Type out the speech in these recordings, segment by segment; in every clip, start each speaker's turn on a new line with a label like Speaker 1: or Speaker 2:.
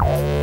Speaker 1: Bye.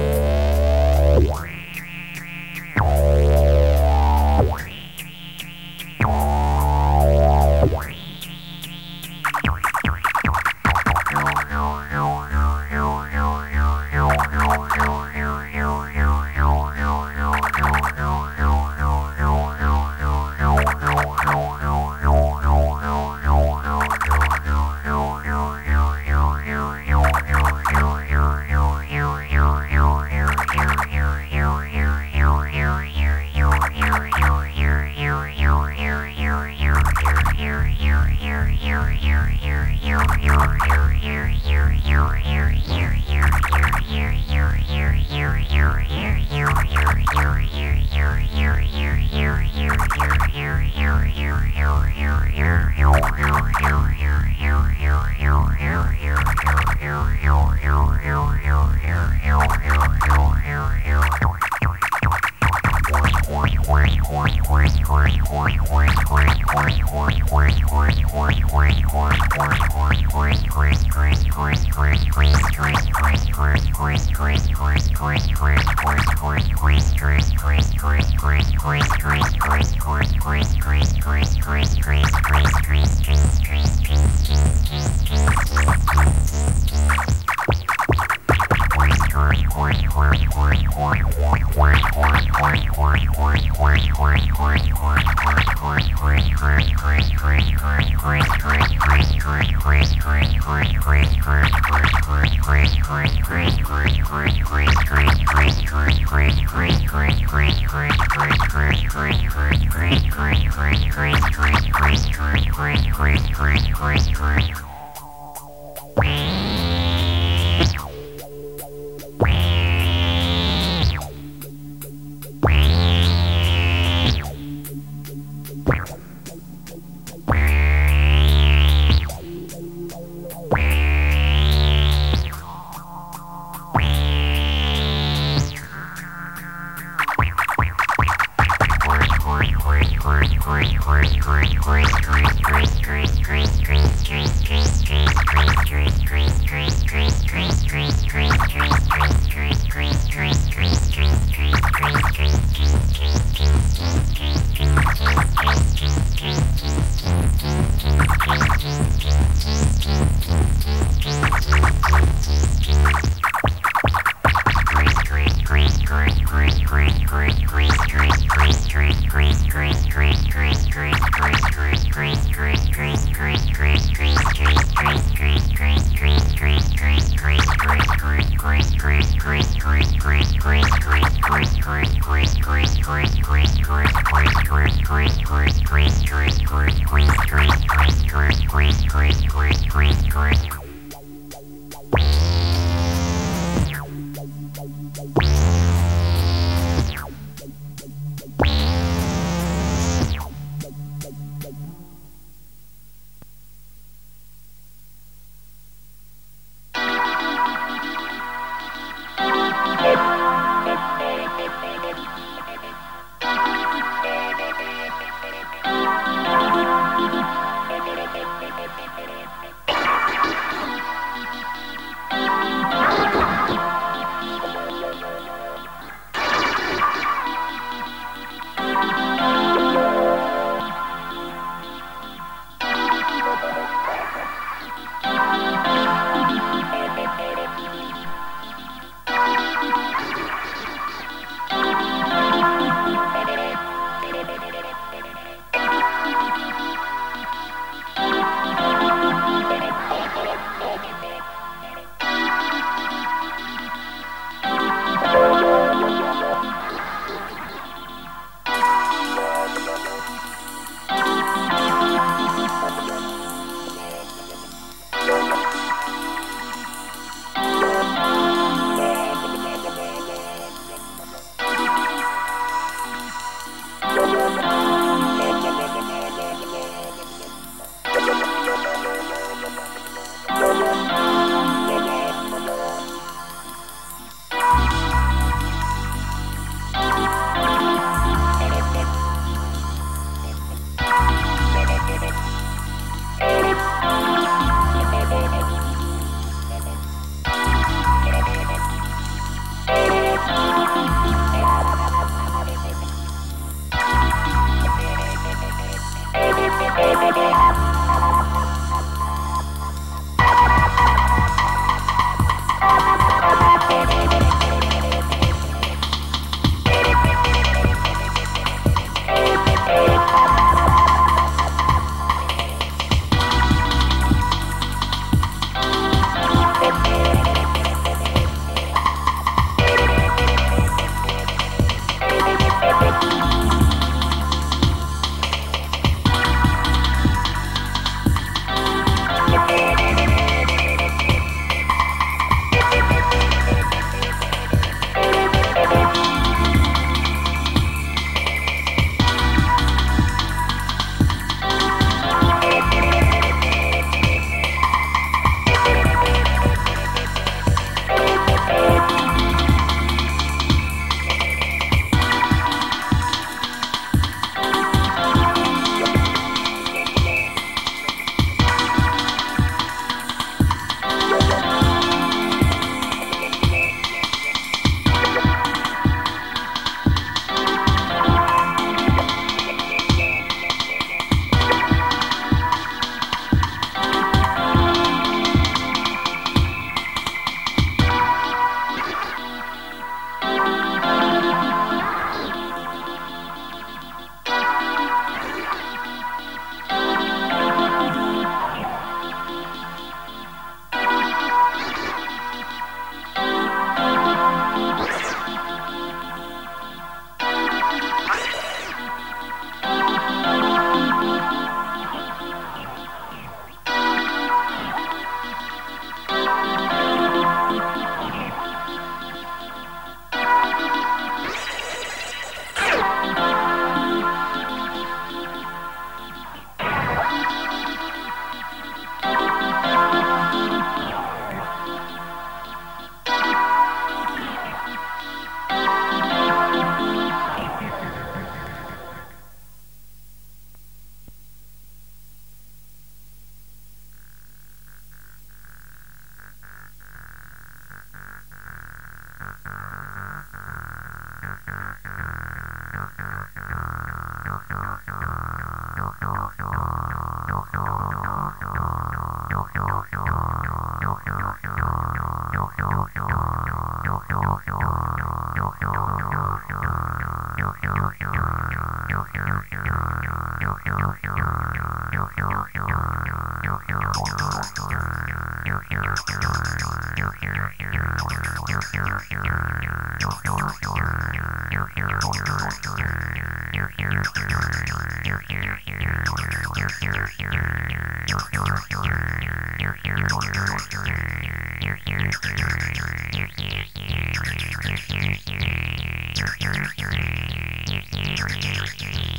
Speaker 2: Thank you.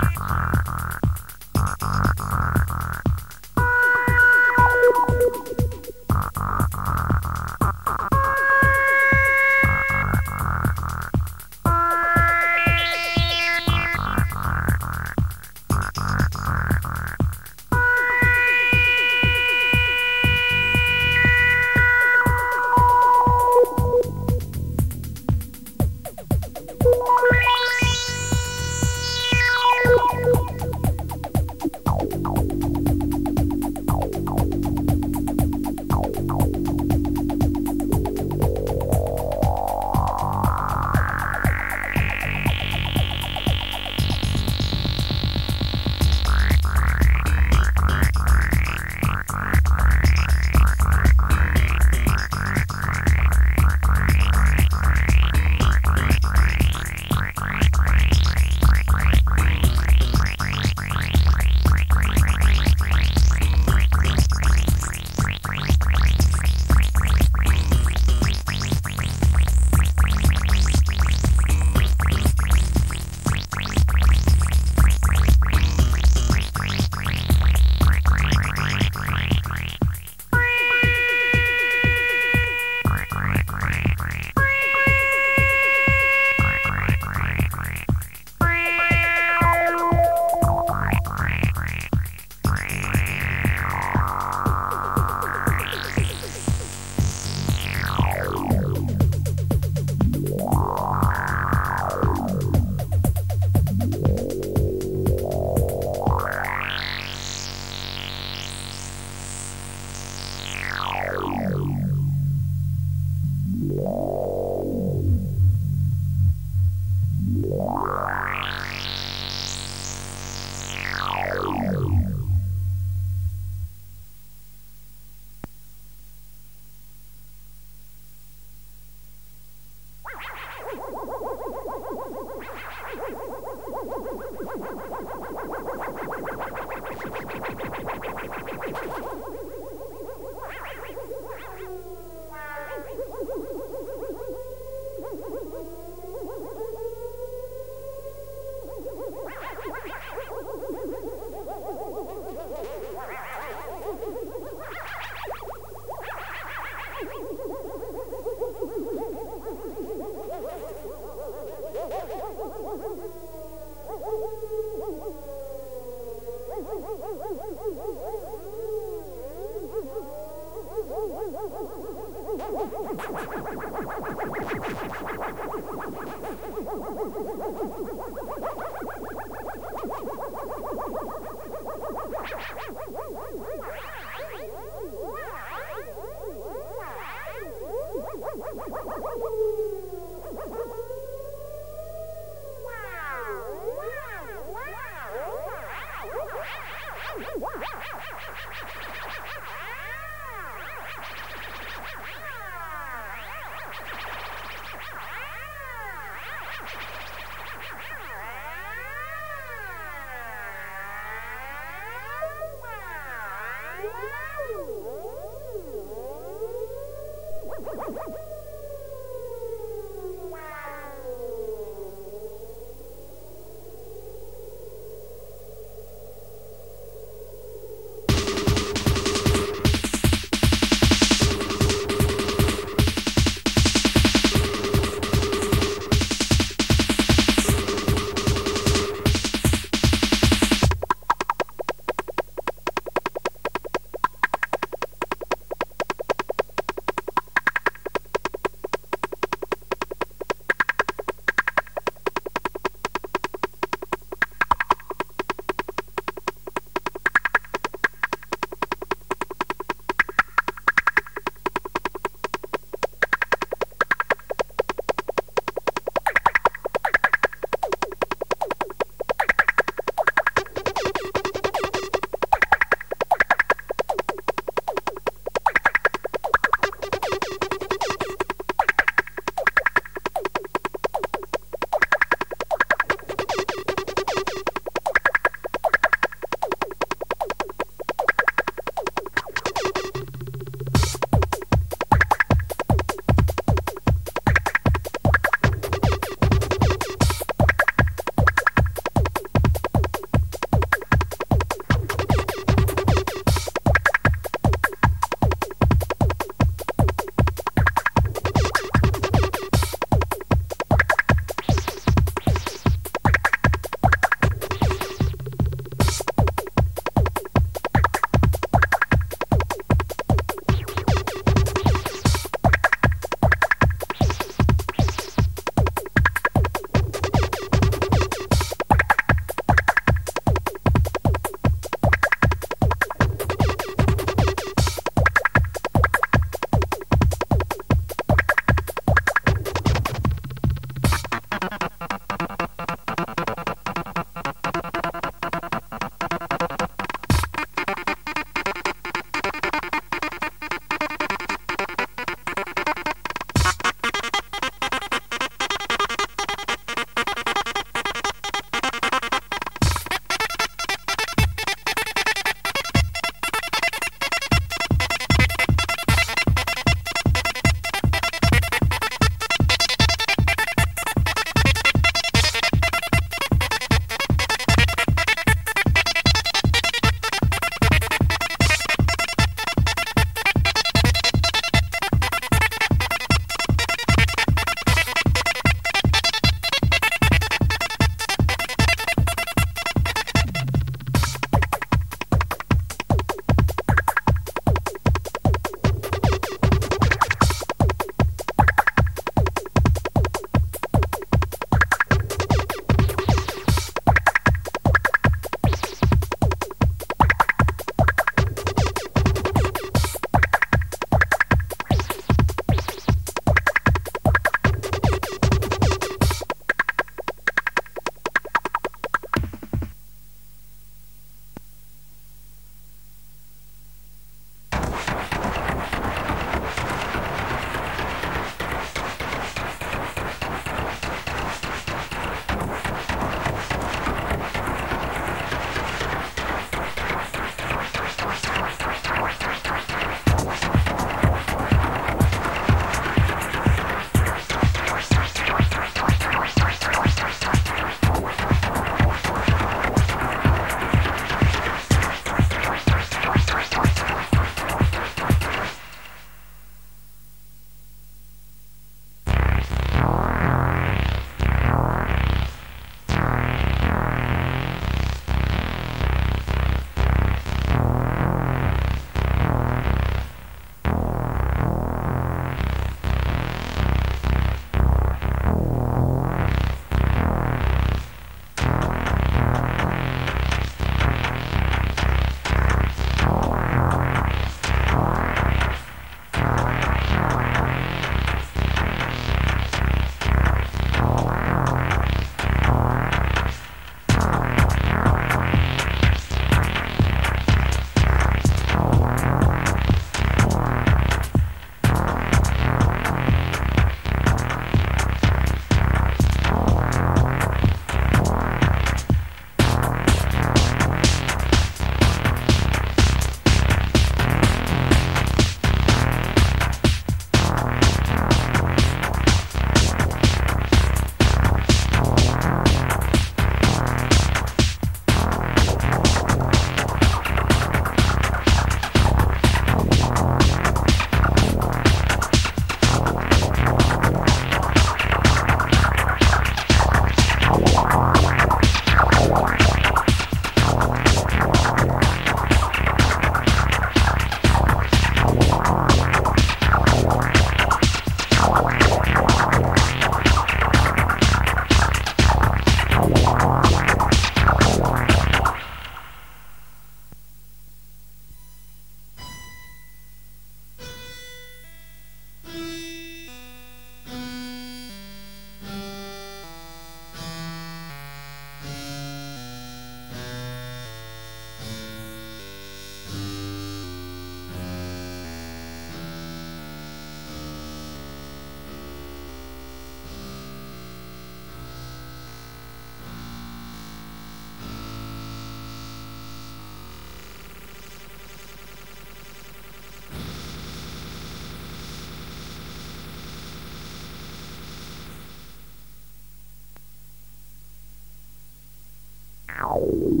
Speaker 2: Hallelujah.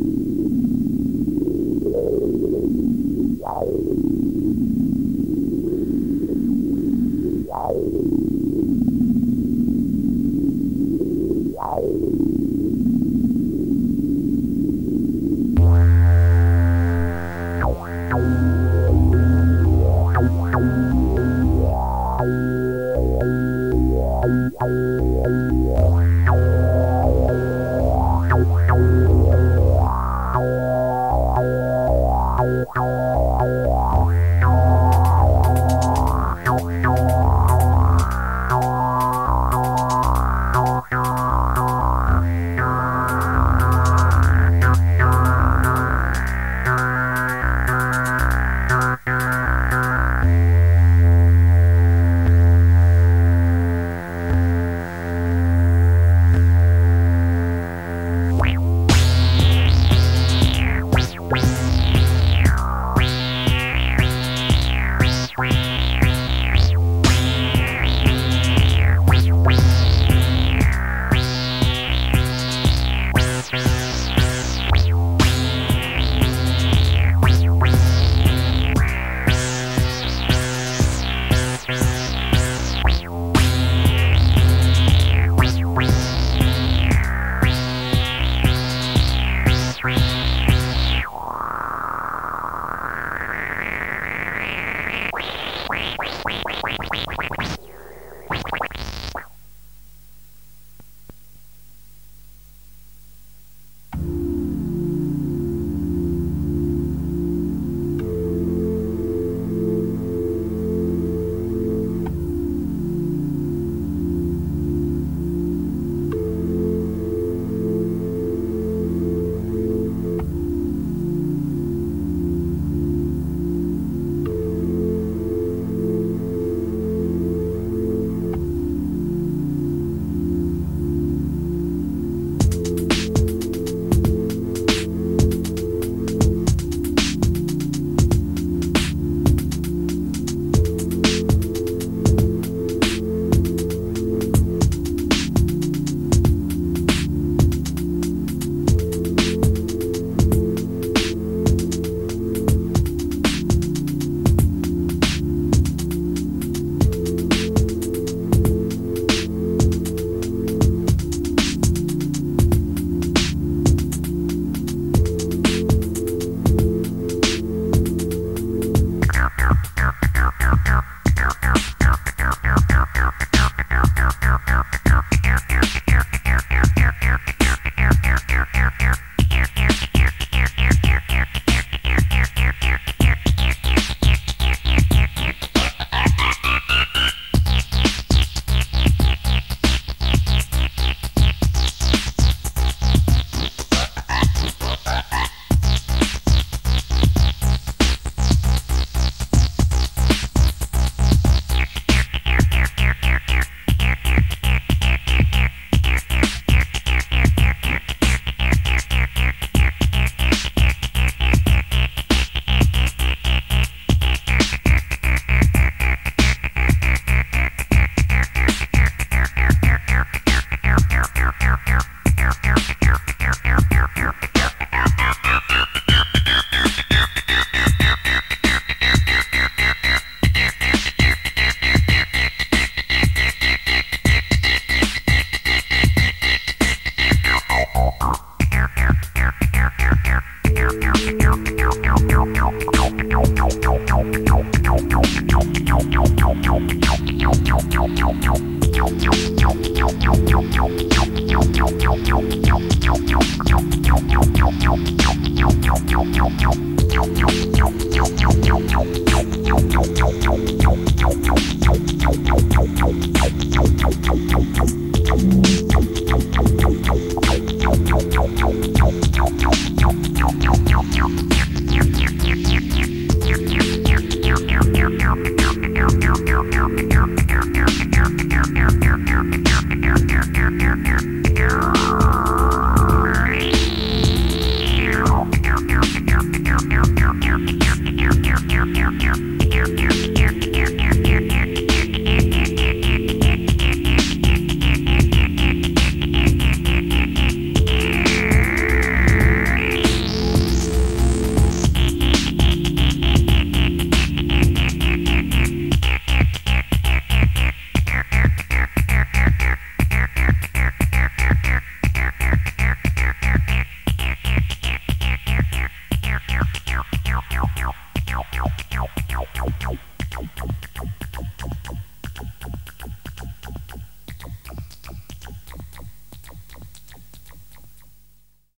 Speaker 2: Yeah.